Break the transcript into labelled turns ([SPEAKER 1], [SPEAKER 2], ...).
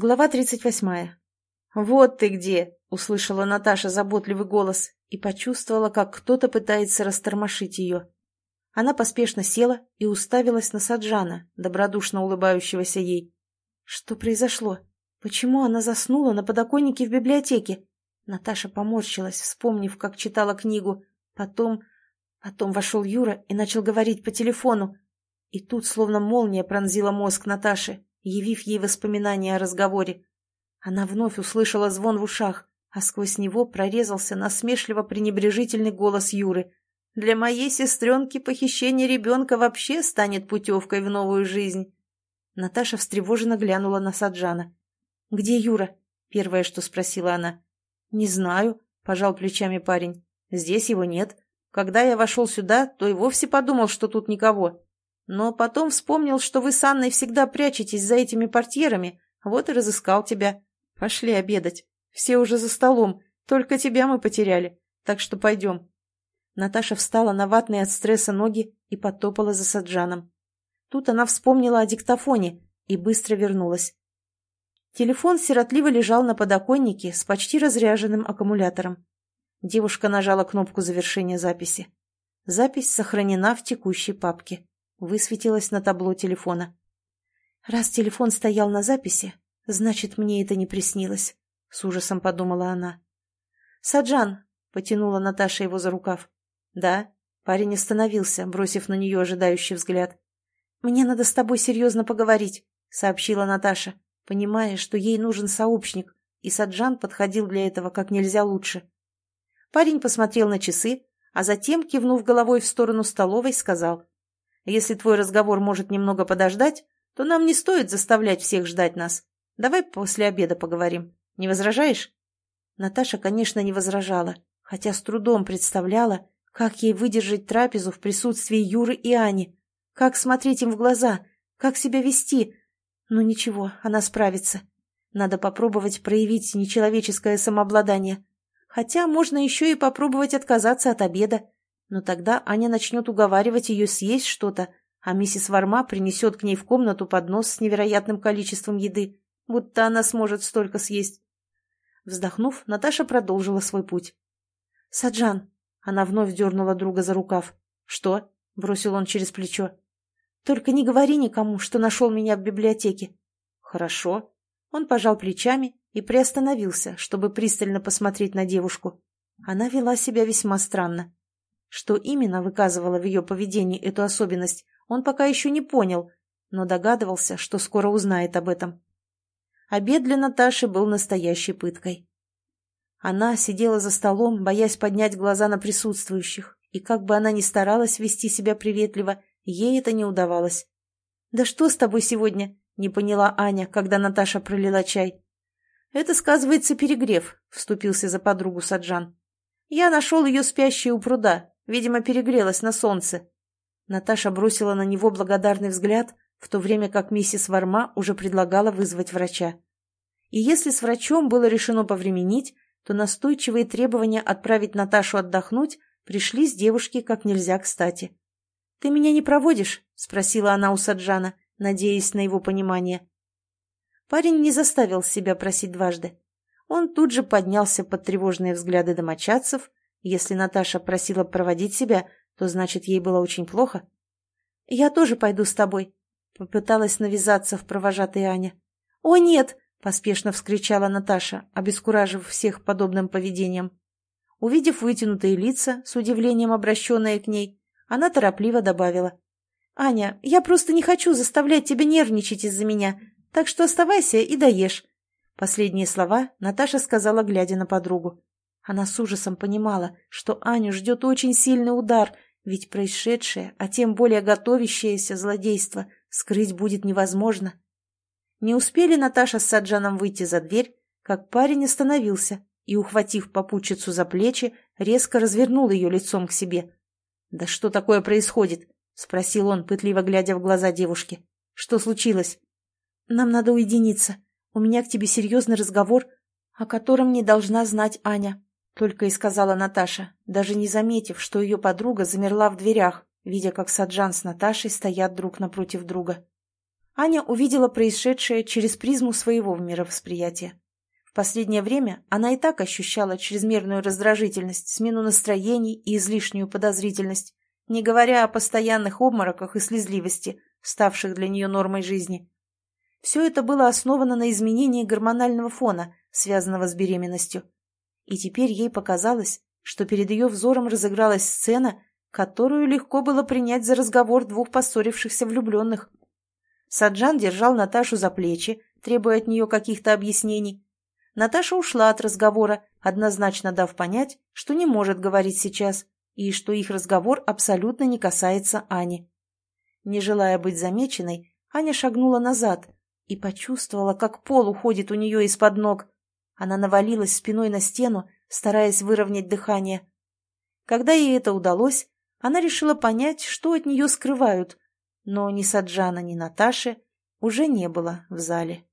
[SPEAKER 1] Глава тридцать восьмая. «Вот ты где!» — услышала Наташа заботливый голос и почувствовала, как кто-то пытается растормошить ее. Она поспешно села и уставилась на Саджана, добродушно улыбающегося ей. Что произошло? Почему она заснула на подоконнике в библиотеке? Наташа поморщилась, вспомнив, как читала книгу. Потом... Потом вошел Юра и начал говорить по телефону. И тут словно молния пронзила мозг Наташи, явив ей воспоминания о разговоре. Она вновь услышала звон в ушах, а сквозь него прорезался насмешливо-пренебрежительный голос Юры. «Для моей сестренки похищение ребенка вообще станет путевкой в новую жизнь». Наташа встревоженно глянула на Саджана. «Где Юра?» — первое, что спросила она. «Не знаю», — пожал плечами парень. «Здесь его нет. Когда я вошел сюда, то и вовсе подумал, что тут никого. Но потом вспомнил, что вы с Анной всегда прячетесь за этими портьерами, вот и разыскал тебя. Пошли обедать. Все уже за столом, только тебя мы потеряли, так что пойдем». Наташа встала на ватные от стресса ноги и потопала за Саджаном. Тут она вспомнила о диктофоне и быстро вернулась. Телефон сиротливо лежал на подоконнике с почти разряженным аккумулятором. Девушка нажала кнопку завершения записи. Запись сохранена в текущей папке. Высветилась на табло телефона. «Раз телефон стоял на записи, значит, мне это не приснилось», — с ужасом подумала она. «Саджан», — потянула Наташа его за рукав. «Да». Парень остановился, бросив на нее ожидающий взгляд. «Мне надо с тобой серьезно поговорить», — сообщила Наташа понимая, что ей нужен сообщник, и Саджан подходил для этого как нельзя лучше. Парень посмотрел на часы, а затем, кивнув головой в сторону столовой, сказал, «Если твой разговор может немного подождать, то нам не стоит заставлять всех ждать нас. Давай после обеда поговорим. Не возражаешь?» Наташа, конечно, не возражала, хотя с трудом представляла, как ей выдержать трапезу в присутствии Юры и Ани, как смотреть им в глаза, как себя вести, ну ничего, она справится. Надо попробовать проявить нечеловеческое самообладание. Хотя можно еще и попробовать отказаться от обеда. Но тогда Аня начнет уговаривать ее съесть что-то, а миссис Варма принесет к ней в комнату поднос с невероятным количеством еды, будто она сможет столько съесть. Вздохнув, Наташа продолжила свой путь. «Саджан!» — она вновь дернула друга за рукав. «Что?» — бросил он через плечо. Только не говори никому, что нашел меня в библиотеке. Хорошо. Он пожал плечами и приостановился, чтобы пристально посмотреть на девушку. Она вела себя весьма странно. Что именно выказывало в ее поведении эту особенность, он пока еще не понял, но догадывался, что скоро узнает об этом. Обед для Наташи был настоящей пыткой. Она сидела за столом, боясь поднять глаза на присутствующих, и как бы она ни старалась вести себя приветливо, Ей это не удавалось. «Да что с тобой сегодня?» — не поняла Аня, когда Наташа пролила чай. «Это, сказывается, перегрев», — вступился за подругу Саджан. «Я нашел ее спящей у пруда. Видимо, перегрелась на солнце». Наташа бросила на него благодарный взгляд, в то время как миссис Варма уже предлагала вызвать врача. И если с врачом было решено повременить, то настойчивые требования отправить Наташу отдохнуть пришли с девушки как нельзя кстати. «Ты меня не проводишь?» — спросила она у Саджана, надеясь на его понимание. Парень не заставил себя просить дважды. Он тут же поднялся под тревожные взгляды домочадцев. Если Наташа просила проводить себя, то значит, ей было очень плохо. «Я тоже пойду с тобой», — попыталась навязаться в провожатой Аня. «О, нет!» — поспешно вскричала Наташа, обескуражив всех подобным поведением. Увидев вытянутые лица, с удивлением обращенные к ней, она торопливо добавила. «Аня, я просто не хочу заставлять тебя нервничать из-за меня, так что оставайся и доешь». Последние слова Наташа сказала, глядя на подругу. Она с ужасом понимала, что Аню ждет очень сильный удар, ведь происшедшее, а тем более готовящееся злодейство, скрыть будет невозможно. Не успели Наташа с Саджаном выйти за дверь, как парень остановился и, ухватив попутчицу за плечи, резко развернул ее лицом к себе. «Да что такое происходит?» — спросил он, пытливо глядя в глаза девушки. «Что случилось?» «Нам надо уединиться. У меня к тебе серьезный разговор, о котором не должна знать Аня», — только и сказала Наташа, даже не заметив, что ее подруга замерла в дверях, видя, как Саджан с Наташей стоят друг напротив друга. Аня увидела происшедшее через призму своего мировосприятия. В последнее время она и так ощущала чрезмерную раздражительность, смену настроений и излишнюю подозрительность, не говоря о постоянных обмороках и слезливости, ставших для нее нормой жизни. Все это было основано на изменении гормонального фона, связанного с беременностью. И теперь ей показалось, что перед ее взором разыгралась сцена, которую легко было принять за разговор двух поссорившихся влюбленных. Саджан держал Наташу за плечи, требуя от нее каких-то объяснений. Наташа ушла от разговора, однозначно дав понять, что не может говорить сейчас, и что их разговор абсолютно не касается Ани. Не желая быть замеченной, Аня шагнула назад и почувствовала, как пол уходит у нее из-под ног. Она навалилась спиной на стену, стараясь выровнять дыхание. Когда ей это удалось, она решила понять, что от нее скрывают, но ни Саджана, ни Наташи уже не было в зале.